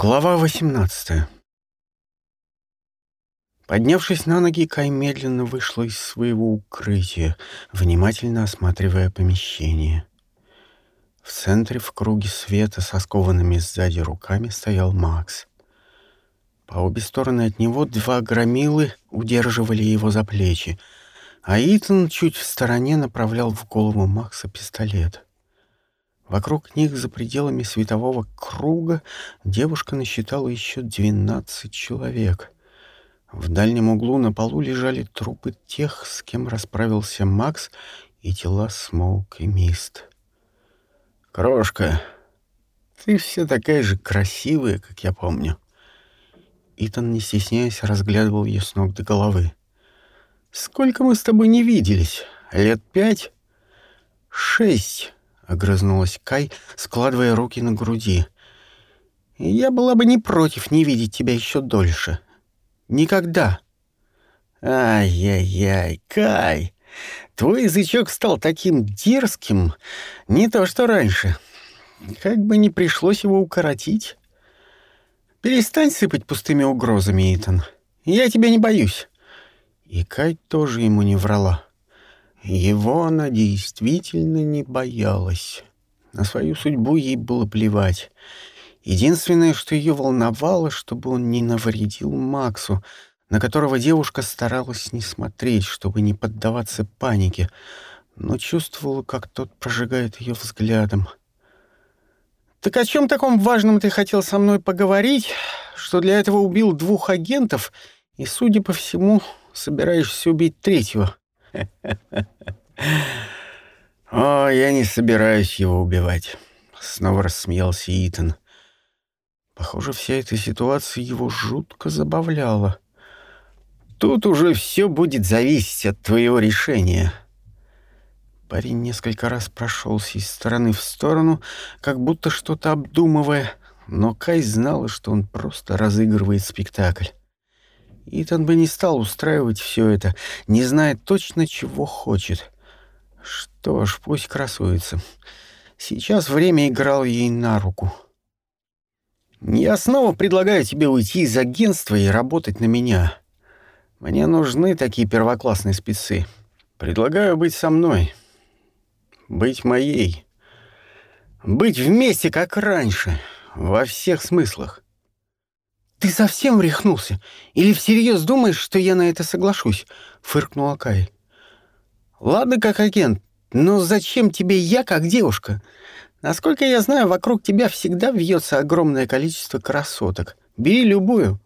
Глава 18 Поднявшись на ноги, Кай медленно вышла из своего укрытия, внимательно осматривая помещение. В центре в круге света со скованными сзади руками стоял Макс. По обе стороны от него два громилы удерживали его за плечи, а Итан чуть в стороне направлял в голову Макса пистолет. Вокруг них за пределами светового круга девушка насчитала еще двенадцать человек. В дальнем углу на полу лежали трупы тех, с кем расправился Макс, и тела Смоук и Мист. «Крошка, ты все такая же красивая, как я помню». Итан, не стесняясь, разглядывал ее с ног до головы. «Сколько мы с тобой не виделись? Лет пять?» «Шесть», огрызнулась Кай, складывая руки на груди. Я была бы не против не видеть тебя еще дольше. Никогда. Ай-яй-яй, Кай, твой язычок стал таким дерзким, не то что раньше. Как бы не пришлось его укоротить. Перестань сыпать пустыми угрозами, Итан. Я тебя не боюсь. И Кай тоже ему не врала. Его она действительно не боялась. На свою судьбу ей было плевать. Единственное, что ее волновало, чтобы он не навредил Максу, на которого девушка старалась не смотреть, чтобы не поддаваться панике, но чувствовала, как тот прожигает ее взглядом. «Так о чем таком важном ты хотел со мной поговорить, что для этого убил двух агентов и, судя по всему, собираешься убить третьего?» «О, я не собираюсь его убивать», — снова рассмеялся Итан. Похоже, вся эта ситуация его жутко забавляла. «Тут уже все будет зависеть от твоего решения». Парень несколько раз прошелся из стороны в сторону, как будто что-то обдумывая, но Кай знала, что он просто разыгрывает спектакль. Итан бы не стал устраивать все это, не зная точно, чего хочет. Что ж, пусть красуется. Сейчас время играло ей на руку. «Я снова предлагаю тебе уйти из агентства и работать на меня. Мне нужны такие первоклассные спецы. Предлагаю быть со мной. Быть моей. Быть вместе, как раньше, во всех смыслах. «Ты совсем рехнулся? Или всерьез думаешь, что я на это соглашусь?» — фыркнула Кай. «Ладно, как агент, но зачем тебе я, как девушка? Насколько я знаю, вокруг тебя всегда вьется огромное количество красоток. Бери любую.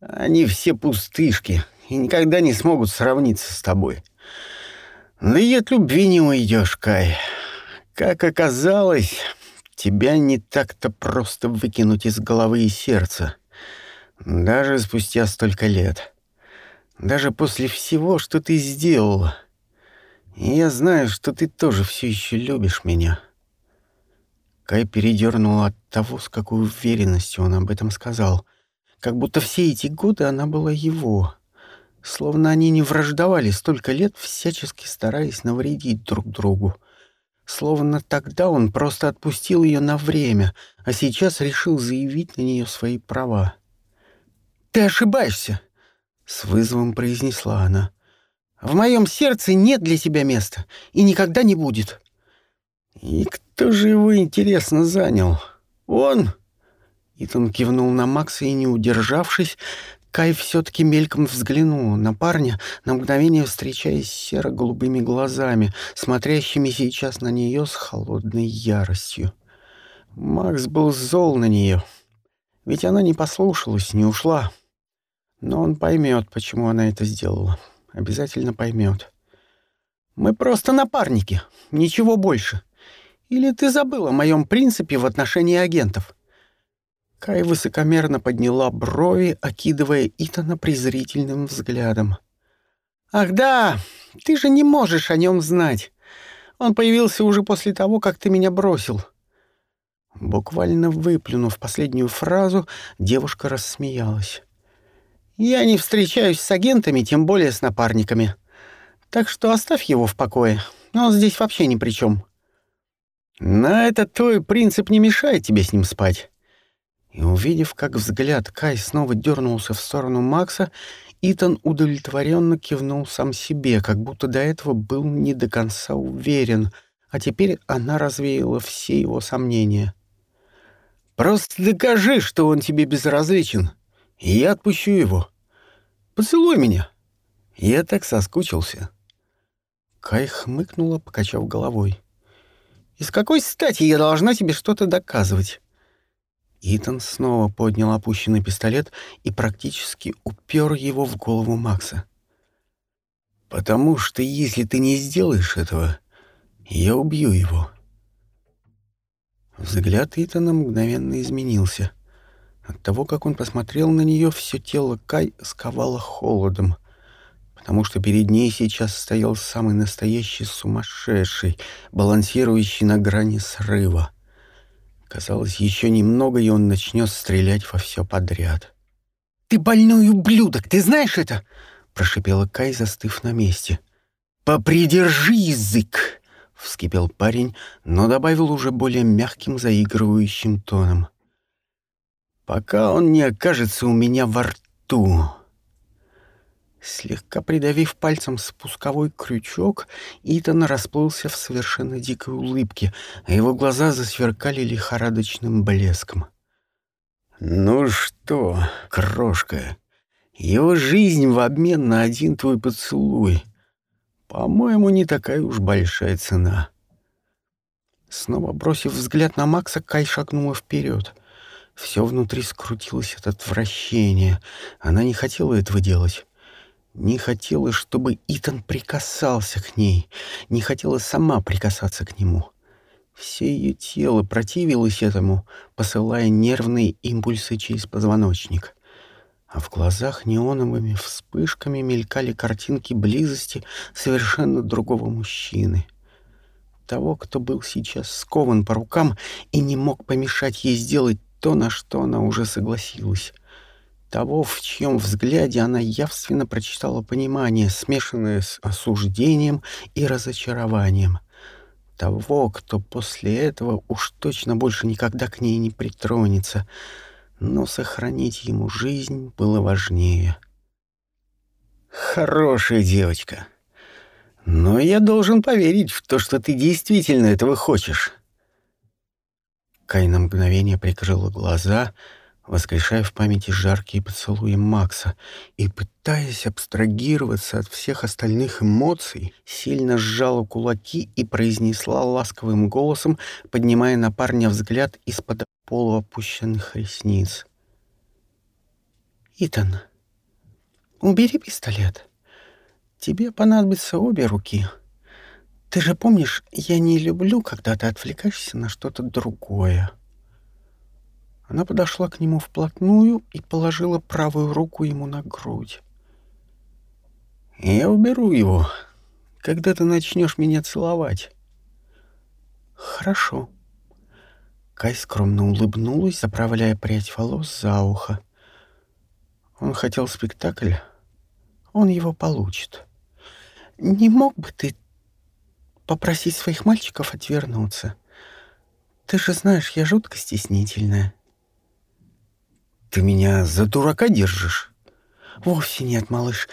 Они все пустышки и никогда не смогут сравниться с тобой. Да и от любви не уйдешь, Кай. Как оказалось, тебя не так-то просто выкинуть из головы и сердца». Даже спустя столько лет. Даже после всего, что ты сделала. И я знаю, что ты тоже все еще любишь меня. Кай передернула от того, с какой уверенностью он об этом сказал. Как будто все эти годы она была его. Словно они не враждовали столько лет, всячески стараясь навредить друг другу. Словно тогда он просто отпустил ее на время, а сейчас решил заявить на нее свои права. «Ты ошибаешься», — с вызовом произнесла она. «В моем сердце нет для тебя места и никогда не будет». «И кто же его, интересно, занял? Он?» Итан кивнул на Макса и, не удержавшись, Кай все-таки мельком взглянул на парня, на мгновение встречаясь серо-голубыми глазами, смотрящими сейчас на нее с холодной яростью. Макс был зол на нее, ведь она не послушалась, не ушла. Но он поймет, почему она это сделала. Обязательно поймет. Мы просто напарники, ничего больше. Или ты забыл о моем принципе в отношении агентов?» Кай высокомерно подняла брови, окидывая Итана презрительным взглядом. «Ах да, ты же не можешь о нем знать. Он появился уже после того, как ты меня бросил». Буквально выплюнув последнюю фразу, девушка рассмеялась. Я не встречаюсь с агентами, тем более с напарниками. Так что оставь его в покое. Он здесь вообще ни при чем. На этот твой принцип не мешает тебе с ним спать. И увидев, как взгляд Кай снова дернулся в сторону Макса, Итан удовлетворенно кивнул сам себе, как будто до этого был не до конца уверен, а теперь она развеяла все его сомнения. «Просто докажи, что он тебе безразличен, и я отпущу его. Поцелуй меня. Я так соскучился». Кай хмыкнула, покачав головой. «И с какой стати я должна тебе что-то доказывать?» Итан снова поднял опущенный пистолет и практически упер его в голову Макса. «Потому что если ты не сделаешь этого, я убью его». Взгляд Итана мгновенно изменился. От того, как он посмотрел на нее, все тело Кай сковало холодом, потому что перед ней сейчас стоял самый настоящий сумасшедший, балансирующий на грани срыва — Казалось, еще немного, и он начнет стрелять во все подряд. «Ты больной ублюдок, ты знаешь это?» — прошипела Кай, застыв на месте. «Попридержи язык!» — вскипел парень, но добавил уже более мягким, заигрывающим тоном. «Пока он не окажется у меня во рту». Слегка придавив пальцем спусковой крючок, Итан расплылся в совершенно дикой улыбке, а его глаза засверкали лихорадочным блеском. «Ну что, крошка, его жизнь в обмен на один твой поцелуй. По-моему, не такая уж большая цена». Снова бросив взгляд на Макса, Кай шагнула вперед. Все внутри скрутилось от отвращения. Она не хотела этого делать. Не хотела, чтобы Итан прикасался к ней, не хотела сама прикасаться к нему. Все ее тело противилось этому, посылая нервные импульсы через позвоночник. А в глазах неоновыми вспышками мелькали картинки близости совершенно другого мужчины. Того, кто был сейчас скован по рукам и не мог помешать ей сделать то, на что она уже согласилась того, в чьем взгляде она явственно прочитала понимание, смешанное с осуждением и разочарованием. Того, кто после этого уж точно больше никогда к ней не притронется, но сохранить ему жизнь было важнее. «Хорошая девочка. Но я должен поверить в то, что ты действительно этого хочешь». Кай на мгновение прикрыла глаза — воскрешая в памяти жаркие поцелуи Макса и, пытаясь абстрагироваться от всех остальных эмоций, сильно сжала кулаки и произнесла ласковым голосом, поднимая на парня взгляд из-под полуопущенных ресниц. «Итан, убери пистолет. Тебе понадобятся обе руки. Ты же помнишь, я не люблю, когда ты отвлекаешься на что-то другое». Она подошла к нему вплотную и положила правую руку ему на грудь. «Я уберу его, когда ты начнешь меня целовать». «Хорошо». Кай скромно улыбнулась, заправляя прядь волос за ухо. Он хотел спектакль, он его получит. «Не мог бы ты попросить своих мальчиков отвернуться? Ты же знаешь, я жутко стеснительная». «Ты меня за дурака держишь?» «Вовсе нет, малыш.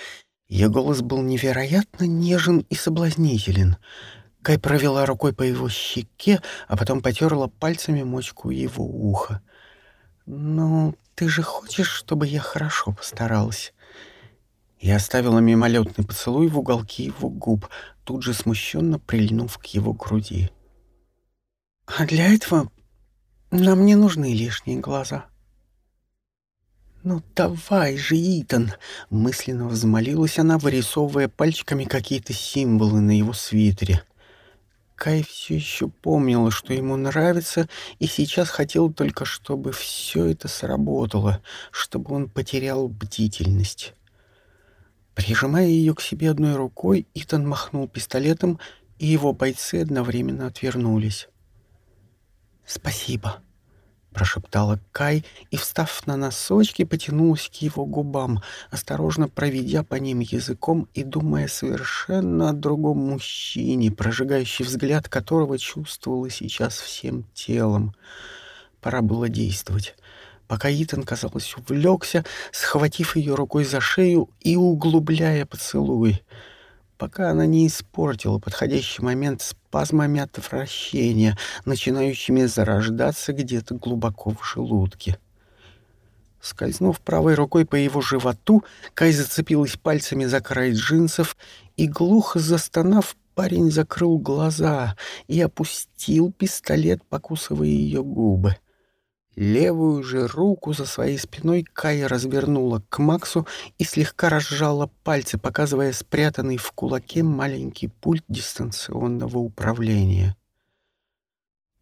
Ее голос был невероятно нежен и соблазнителен. Кай провела рукой по его щеке, а потом потерла пальцами мочку его уха. «Ну, ты же хочешь, чтобы я хорошо постаралась?» Я оставила мимолетный поцелуй в уголке его губ, тут же смущенно прильнув к его груди. «А для этого нам не нужны лишние глаза». «Ну давай же, Итан!» — мысленно взмолилась она, вырисовывая пальчиками какие-то символы на его свитере. Кай все еще помнила, что ему нравится, и сейчас хотел только, чтобы все это сработало, чтобы он потерял бдительность. Прижимая ее к себе одной рукой, Итан махнул пистолетом, и его бойцы одновременно отвернулись. «Спасибо», прошептала Кай и, встав на носочки, потянулась к его губам, осторожно проведя по ним языком и думая совершенно о другом мужчине, прожигающий взгляд которого чувствовала сейчас всем телом. Пора было действовать. Пока Итан, казалось, увлекся, схватив ее рукой за шею и углубляя поцелуй, пока она не испортила подходящий момент спазмами отвращения, начинающими зарождаться где-то глубоко в желудке. Скользнув правой рукой по его животу, Кай зацепилась пальцами за край джинсов и, глухо застонав, парень закрыл глаза и опустил пистолет, покусывая ее губы. Левую же руку за своей спиной Кая развернула к Максу и слегка разжала пальцы, показывая спрятанный в кулаке маленький пульт дистанционного управления.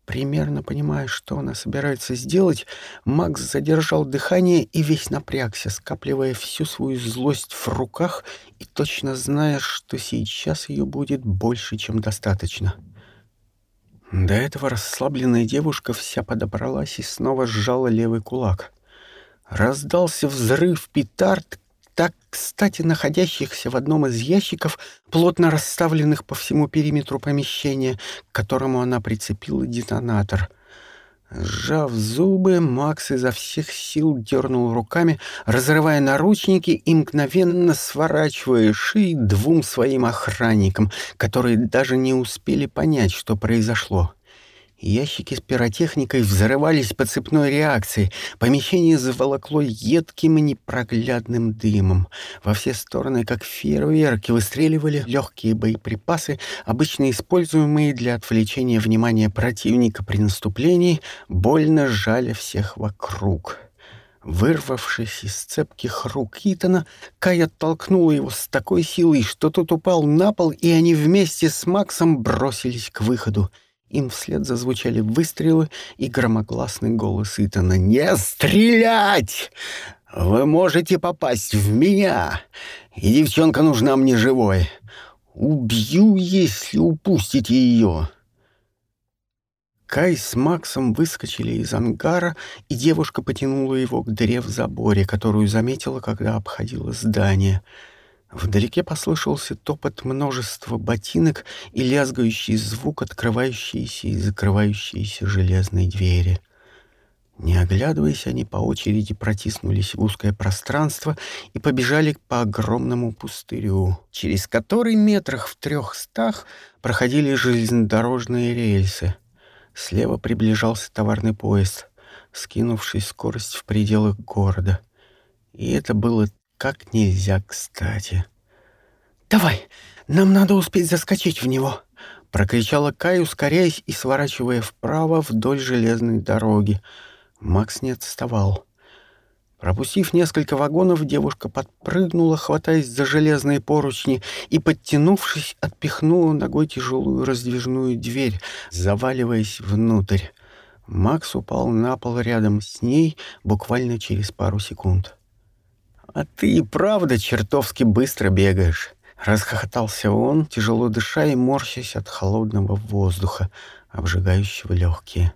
Примерно понимая, что она собирается сделать, Макс задержал дыхание и весь напрягся, скапливая всю свою злость в руках и точно зная, что сейчас ее будет больше, чем достаточно. До этого расслабленная девушка вся подобралась и снова сжала левый кулак. Раздался взрыв петард, так, кстати, находящихся в одном из ящиков, плотно расставленных по всему периметру помещения, к которому она прицепила детонатор. Сжав зубы, Макс изо всех сил дернул руками, разрывая наручники и мгновенно сворачивая шеи двум своим охранникам, которые даже не успели понять, что произошло. Ящики с пиротехникой взрывались по цепной реакции. Помещение заволокло едким и непроглядным дымом. Во все стороны, как фейерверки, выстреливали легкие боеприпасы, обычно используемые для отвлечения внимания противника при наступлении, больно сжали всех вокруг. Вырвавшись из цепких рук Итана, Кай оттолкнула его с такой силой, что тот упал на пол, и они вместе с Максом бросились к выходу — им вслед зазвучали выстрелы и громогласный голос Итана. «Не стрелять! Вы можете попасть в меня, и девчонка нужна мне живой. Убью, если упустите ее!» Кай с Максом выскочили из ангара, и девушка потянула его к дыре в заборе, которую заметила, когда обходила здание — Вдалеке послышался топот множества ботинок и лязгающий звук открывающейся и закрывающейся железной двери. Не оглядываясь, они по очереди протиснулись в узкое пространство и побежали по огромному пустырю, через который метрах в трехстах проходили железнодорожные рельсы. Слева приближался товарный поезд, скинувший скорость в пределах города. И это было как нельзя кстати. «Давай, нам надо успеть заскочить в него!» — прокричала Кай, ускоряясь и сворачивая вправо вдоль железной дороги. Макс не отставал. Пропустив несколько вагонов, девушка подпрыгнула, хватаясь за железные поручни, и, подтянувшись, отпихнула ногой тяжелую раздвижную дверь, заваливаясь внутрь. Макс упал на пол рядом с ней буквально через пару секунд. «А ты и правда чертовски быстро бегаешь!» Расхохотался он, тяжело дыша и морщась от холодного воздуха, обжигающего легкие.